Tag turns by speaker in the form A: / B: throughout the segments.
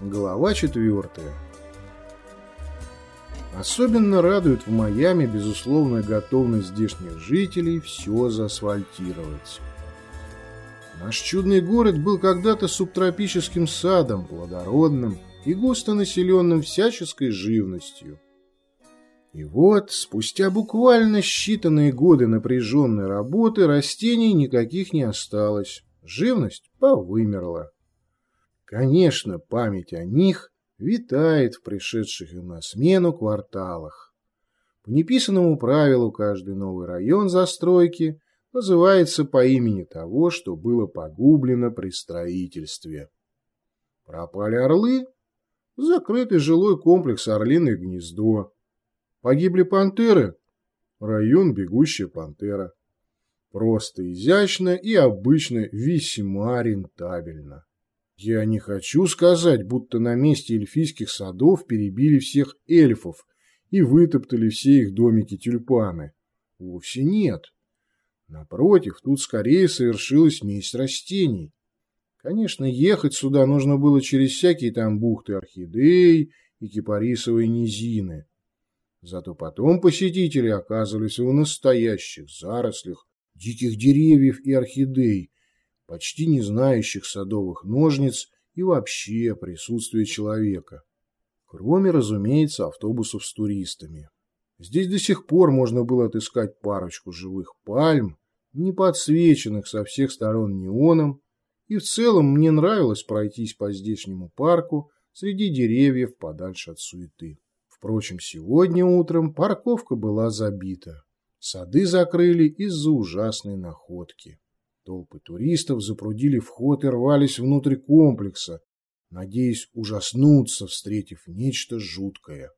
A: Глава четвертая. Особенно радует в Майами безусловная готовность здешних жителей все заасфальтировать. Наш чудный город был когда-то субтропическим садом, плодородным и густонаселенным всяческой живностью. И вот, спустя буквально считанные годы напряженной работы, растений никаких не осталось, живность повымерла. Конечно, память о них витает в пришедших им на смену кварталах. По неписанному правилу каждый новый район застройки называется по имени того, что было погублено при строительстве. Пропали орлы? Закрытый жилой комплекс «Орлиное гнездо». Погибли пантеры? Район «Бегущая пантера». Просто изящно и обычно весьма рентабельно. Я не хочу сказать, будто на месте эльфийских садов перебили всех эльфов и вытоптали все их домики-тюльпаны. Вовсе нет. Напротив, тут скорее совершилась месть растений. Конечно, ехать сюда нужно было через всякие там бухты орхидей и кипарисовые низины. Зато потом посетители оказывались в настоящих зарослях диких деревьев и орхидей, почти не знающих садовых ножниц и вообще присутствия человека. Кроме, разумеется, автобусов с туристами. Здесь до сих пор можно было отыскать парочку живых пальм, не подсвеченных со всех сторон неоном, и в целом мне нравилось пройтись по здешнему парку среди деревьев подальше от суеты. Впрочем, сегодня утром парковка была забита. Сады закрыли из-за ужасной находки. Толпы туристов запрудили вход и рвались внутрь комплекса, надеясь ужаснуться, встретив нечто жуткое.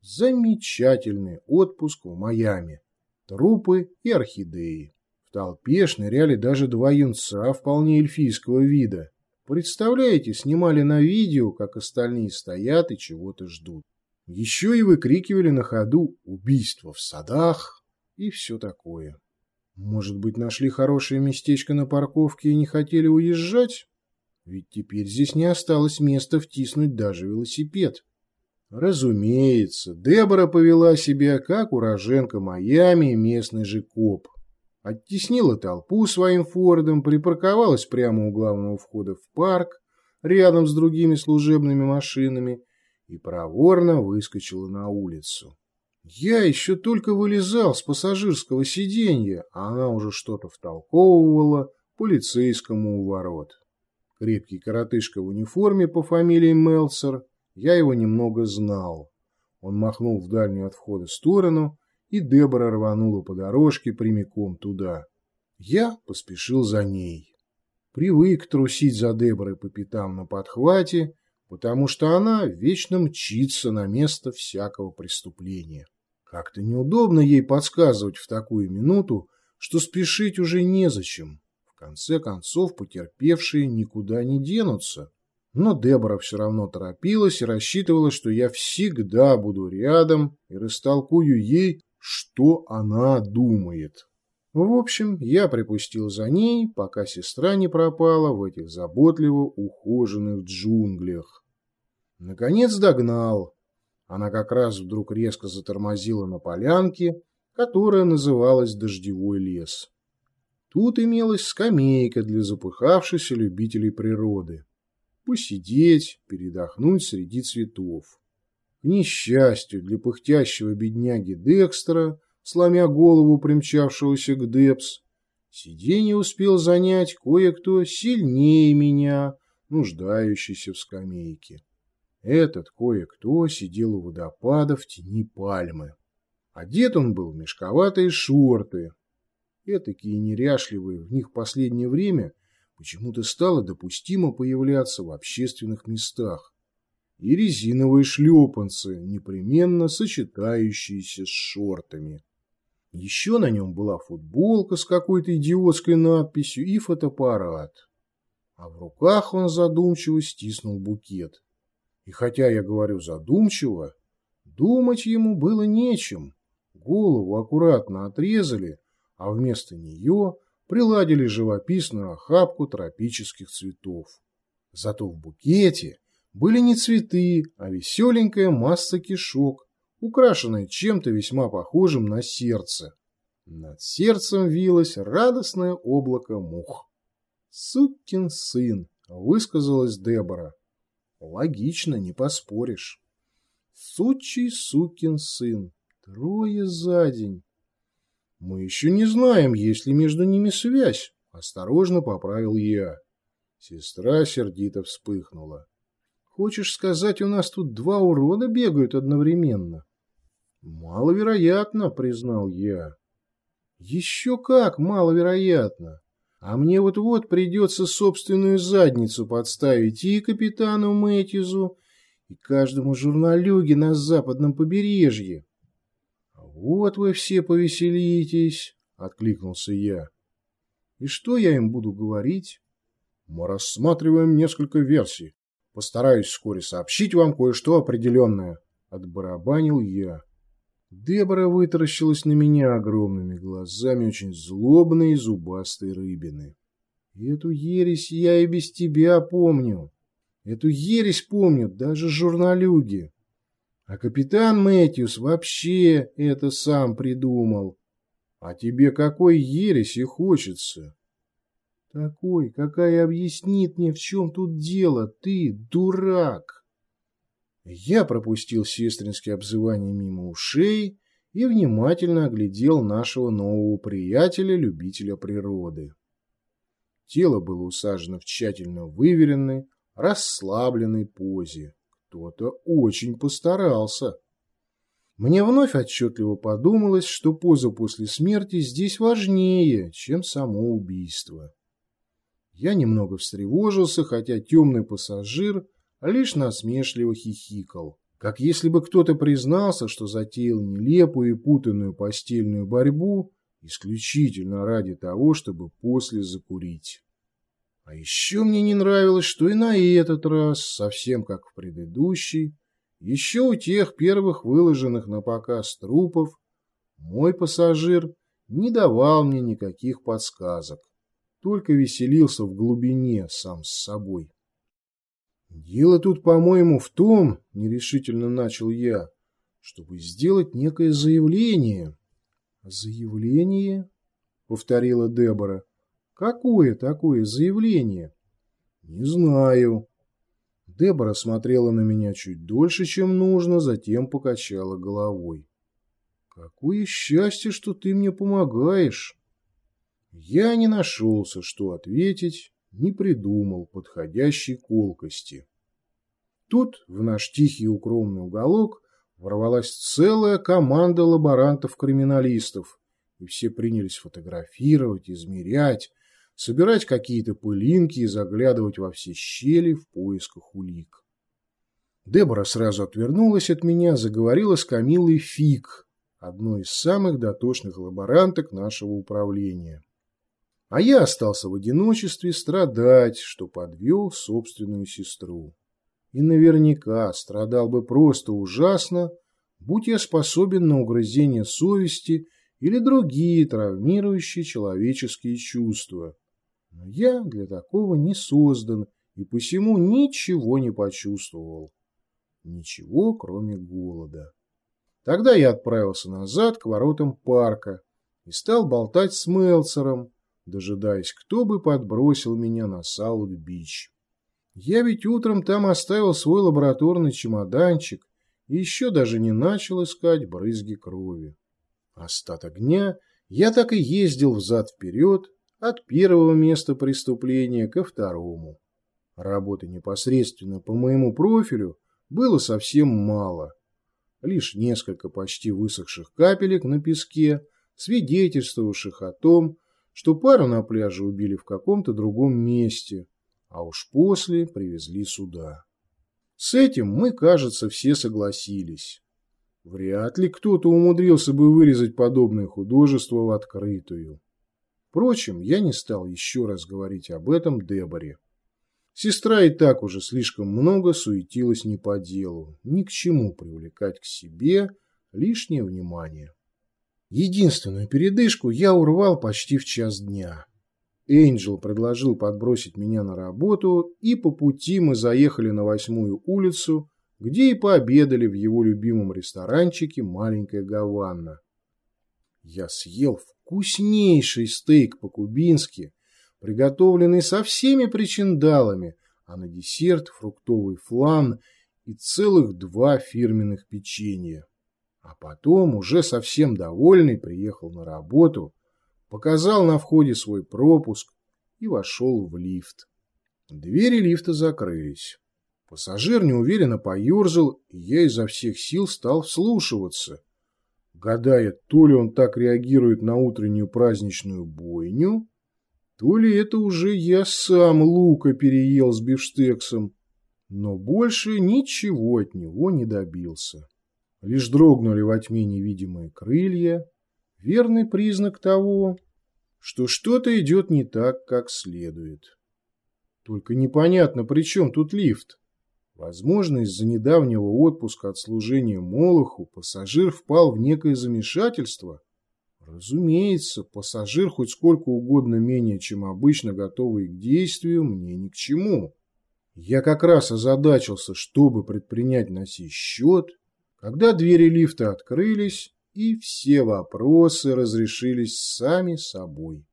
A: Замечательный отпуск в Майами. Трупы и орхидеи. В толпе шныряли даже два юнца вполне эльфийского вида. Представляете, снимали на видео, как остальные стоят и чего-то ждут. Еще и выкрикивали на ходу «убийство в садах» и все такое. Может быть, нашли хорошее местечко на парковке и не хотели уезжать? Ведь теперь здесь не осталось места втиснуть даже велосипед. Разумеется, Дебора повела себя как уроженка Майами и местный же коп. Оттеснила толпу своим фордом, припарковалась прямо у главного входа в парк, рядом с другими служебными машинами, и проворно выскочила на улицу. Я еще только вылезал с пассажирского сиденья, а она уже что-то втолковывала полицейскому у ворот. Крепкий коротышка в униформе по фамилии Мелцер, я его немного знал. Он махнул в дальнюю от входа сторону, и Дебора рванула по дорожке прямиком туда. Я поспешил за ней. Привык трусить за Деборой по пятам на подхвате, потому что она вечно мчится на место всякого преступления. Как-то неудобно ей подсказывать в такую минуту, что спешить уже незачем. В конце концов, потерпевшие никуда не денутся. Но Дебора все равно торопилась и рассчитывала, что я всегда буду рядом и растолкую ей, что она думает. В общем, я припустил за ней, пока сестра не пропала в этих заботливо ухоженных джунглях. Наконец догнал, она как раз вдруг резко затормозила на полянке, которая называлась Дождевой лес. Тут имелась скамейка для запыхавшихся любителей природы. Посидеть, передохнуть среди цветов. К несчастью для пыхтящего бедняги Декстера, сломя голову примчавшегося к Депс, сиденье успел занять кое-кто сильнее меня, нуждающийся в скамейке. Этот кое-кто сидел у водопада в тени пальмы. Одет он был в мешковатые шорты. Этакие неряшливые в них последнее время почему-то стало допустимо появляться в общественных местах. И резиновые шлепанцы, непременно сочетающиеся с шортами. Еще на нем была футболка с какой-то идиотской надписью и фотоаппарат. А в руках он задумчиво стиснул букет. И хотя я говорю задумчиво, думать ему было нечем. Голову аккуратно отрезали, а вместо нее приладили живописную охапку тропических цветов. Зато в букете были не цветы, а веселенькая масса кишок, украшенная чем-то весьма похожим на сердце. Над сердцем вилось радостное облако мух. «Сукин сын», — высказалась Дебора. Логично, не поспоришь. Сучий сукин сын. Трое за день. Мы еще не знаем, есть ли между ними связь. Осторожно поправил я. Сестра сердито вспыхнула. Хочешь сказать, у нас тут два урода бегают одновременно? Маловероятно, признал я. Еще как маловероятно. А мне вот-вот придется собственную задницу подставить и капитану Мэтьюзу, и каждому журналюге на западном побережье. «Вот вы все повеселитесь», — откликнулся я. «И что я им буду говорить?» «Мы рассматриваем несколько версий. Постараюсь вскоре сообщить вам кое-что определенное», — отбарабанил я. Дебора вытаращилась на меня огромными глазами очень злобной и зубастой рыбины. «Эту ересь я и без тебя помню. Эту ересь помнят даже журналюги. А капитан Мэтьюс вообще это сам придумал. А тебе какой ереси хочется?» «Такой, какая объяснит мне, в чем тут дело, ты дурак!» Я пропустил сестринские обзывания мимо ушей и внимательно оглядел нашего нового приятеля-любителя природы. Тело было усажено в тщательно выверенной, расслабленной позе. Кто-то очень постарался. Мне вновь отчетливо подумалось, что поза после смерти здесь важнее, чем само убийство. Я немного встревожился, хотя темный пассажир лишь насмешливо хихикал, как если бы кто-то признался, что затеял нелепую и путанную постельную борьбу исключительно ради того, чтобы после закурить. А еще мне не нравилось, что и на этот раз, совсем как в предыдущий, еще у тех первых выложенных на показ трупов, мой пассажир не давал мне никаких подсказок, только веселился в глубине сам с собой. «Дело тут, по-моему, в том, — нерешительно начал я, — чтобы сделать некое заявление». «Заявление?» — повторила Дебора. «Какое такое заявление?» «Не знаю». Дебора смотрела на меня чуть дольше, чем нужно, затем покачала головой. «Какое счастье, что ты мне помогаешь!» Я не нашелся, что ответить, не придумал подходящей колкости. Тут в наш тихий укромный уголок ворвалась целая команда лаборантов-криминалистов, и все принялись фотографировать, измерять, собирать какие-то пылинки и заглядывать во все щели в поисках улик. Дебора сразу отвернулась от меня, заговорила с Камилой Фиг, одной из самых дотошных лаборанток нашего управления. А я остался в одиночестве страдать, что подвел собственную сестру. И наверняка страдал бы просто ужасно, будь я способен на угрызение совести или другие травмирующие человеческие чувства. Но я для такого не создан и посему ничего не почувствовал. Ничего, кроме голода. Тогда я отправился назад к воротам парка и стал болтать с Мелцером, дожидаясь, кто бы подбросил меня на Саут-Бич. Я ведь утром там оставил свой лабораторный чемоданчик и еще даже не начал искать брызги крови. Остаток дня я так и ездил взад-вперед от первого места преступления ко второму. Работы непосредственно по моему профилю было совсем мало. Лишь несколько почти высохших капелек на песке, свидетельствовавших о том, что пару на пляже убили в каком-то другом месте, а уж после привезли сюда. С этим мы, кажется, все согласились. Вряд ли кто-то умудрился бы вырезать подобное художество в открытую. Впрочем, я не стал еще раз говорить об этом Деборе. Сестра и так уже слишком много суетилась не по делу, ни к чему привлекать к себе лишнее внимание. Единственную передышку я урвал почти в час дня. Энджел предложил подбросить меня на работу, и по пути мы заехали на восьмую улицу, где и пообедали в его любимом ресторанчике «Маленькая Гаванна». Я съел вкуснейший стейк по-кубински, приготовленный со всеми причиндалами, а на десерт фруктовый флан и целых два фирменных печенья. А потом, уже совсем довольный, приехал на работу, показал на входе свой пропуск и вошел в лифт. Двери лифта закрылись. Пассажир неуверенно поерзал, и я изо всех сил стал вслушиваться, гадая, то ли он так реагирует на утреннюю праздничную бойню, то ли это уже я сам лука переел с бифштексом, но больше ничего от него не добился. Лишь дрогнули во тьме невидимые крылья, верный признак того, что что-то идет не так, как следует. Только непонятно, при чем тут лифт. Возможно, из-за недавнего отпуска от служения Молоху пассажир впал в некое замешательство – Разумеется, пассажир хоть сколько угодно менее, чем обычно, готовый к действию, мне ни к чему. Я как раз озадачился, чтобы предпринять на сей счет, когда двери лифта открылись, и все вопросы разрешились сами собой.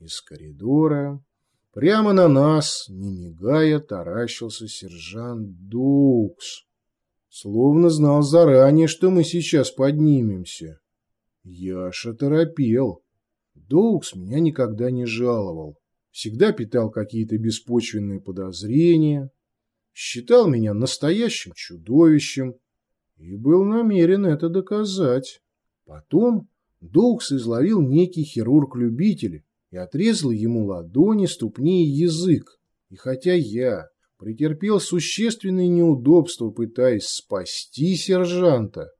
A: Из коридора прямо на нас, не мигая, таращился сержант Дукс, словно знал заранее, что мы сейчас поднимемся. Я аж оторопел. Доукс меня никогда не жаловал. Всегда питал какие-то беспочвенные подозрения. Считал меня настоящим чудовищем и был намерен это доказать. Потом Доукс изловил некий хирург-любитель и отрезал ему ладони, ступни и язык. И хотя я претерпел существенные неудобства, пытаясь спасти сержанта,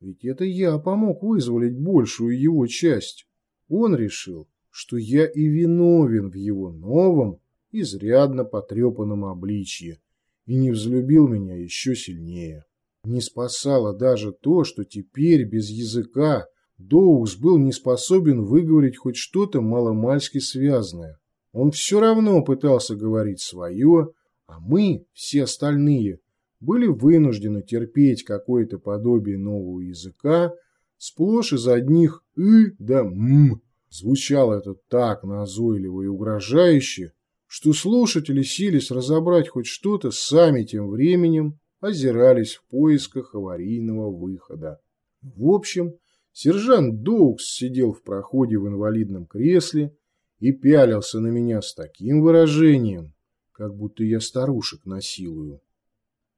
A: ведь это я помог вызволить большую его часть. Он решил, что я и виновен в его новом, изрядно потрепанном обличье, и не взлюбил меня еще сильнее. Не спасало даже то, что теперь без языка Доукс был не способен выговорить хоть что-то маломальски связанное. Он все равно пытался говорить свое, а мы, все остальные, были вынуждены терпеть какое-то подобие нового языка, сплошь из одних «ы» да «м». Звучало это так назойливо и угрожающе, что слушатели сились разобрать хоть что-то, сами тем временем озирались в поисках аварийного выхода. В общем, сержант Доукс сидел в проходе в инвалидном кресле и пялился на меня с таким выражением, как будто я старушек насилую.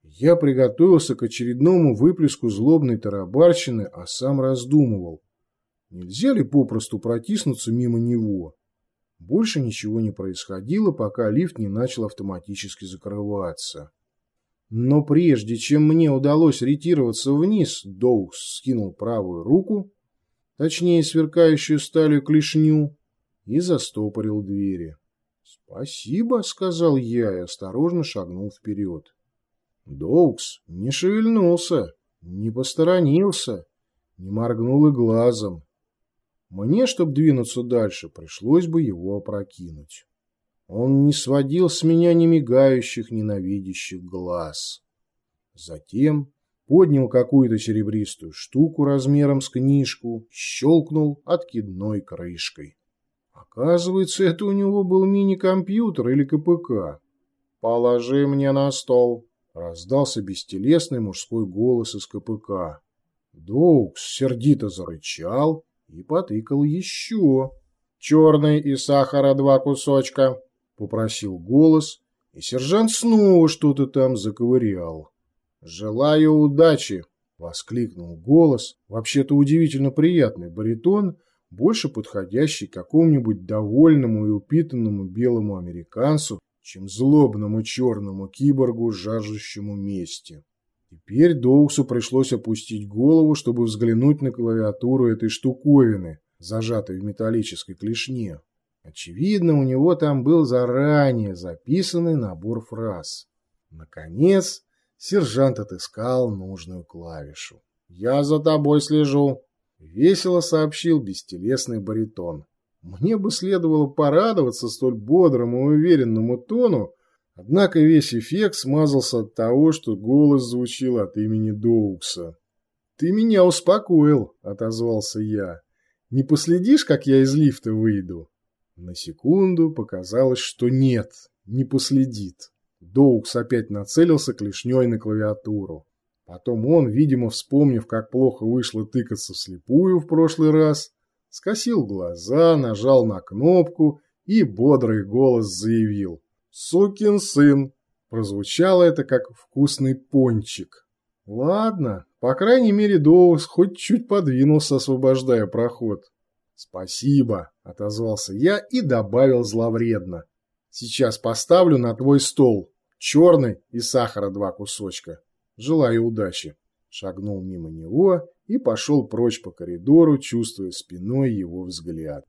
A: Я приготовился к очередному выплеску злобной тарабарщины, а сам раздумывал, нельзя ли попросту протиснуться мимо него. Больше ничего не происходило, пока лифт не начал автоматически закрываться. Но прежде чем мне удалось ретироваться вниз, Доукс скинул правую руку, точнее сверкающую сталью клешню, и застопорил двери. «Спасибо», — сказал я и осторожно шагнул вперед. Доукс не шевельнулся, не посторонился, не моргнул и глазом. Мне, чтобы двинуться дальше, пришлось бы его опрокинуть. Он не сводил с меня ни мигающих, ненавидящих глаз. Затем поднял какую-то серебристую штуку размером с книжку, щелкнул откидной крышкой. Оказывается, это у него был мини-компьютер или КПК. «Положи мне на стол», Раздался бестелесный мужской голос из КПК. Доукс сердито зарычал и потыкал еще. «Черный и сахара два кусочка», — попросил голос, и сержант снова что-то там заковырял. «Желаю удачи!» — воскликнул голос, вообще-то удивительно приятный баритон, больше подходящий какому-нибудь довольному и упитанному белому американцу, чем злобному черному киборгу, жаждущему мести. Теперь Доуксу пришлось опустить голову, чтобы взглянуть на клавиатуру этой штуковины, зажатой в металлической клешне. Очевидно, у него там был заранее записанный набор фраз. Наконец, сержант отыскал нужную клавишу. «Я за тобой слежу», — весело сообщил бестелесный баритон. Мне бы следовало порадоваться столь бодрому и уверенному тону, однако весь эффект смазался от того, что голос звучил от имени Доукса. «Ты меня успокоил», — отозвался я. «Не последишь, как я из лифта выйду?» На секунду показалось, что нет, не последит. Доукс опять нацелился клешней на клавиатуру. Потом он, видимо, вспомнив, как плохо вышло тыкаться вслепую в прошлый раз, скосил глаза, нажал на кнопку и бодрый голос заявил «Сукин сын!» Прозвучало это как вкусный пончик. Ладно, по крайней мере Доукс хоть чуть подвинулся, освобождая проход. «Спасибо», — отозвался я и добавил зловредно. «Сейчас поставлю на твой стол. Черный и сахара два кусочка. Желаю удачи». Шагнул мимо него и пошел прочь по коридору, чувствуя спиной его взгляд.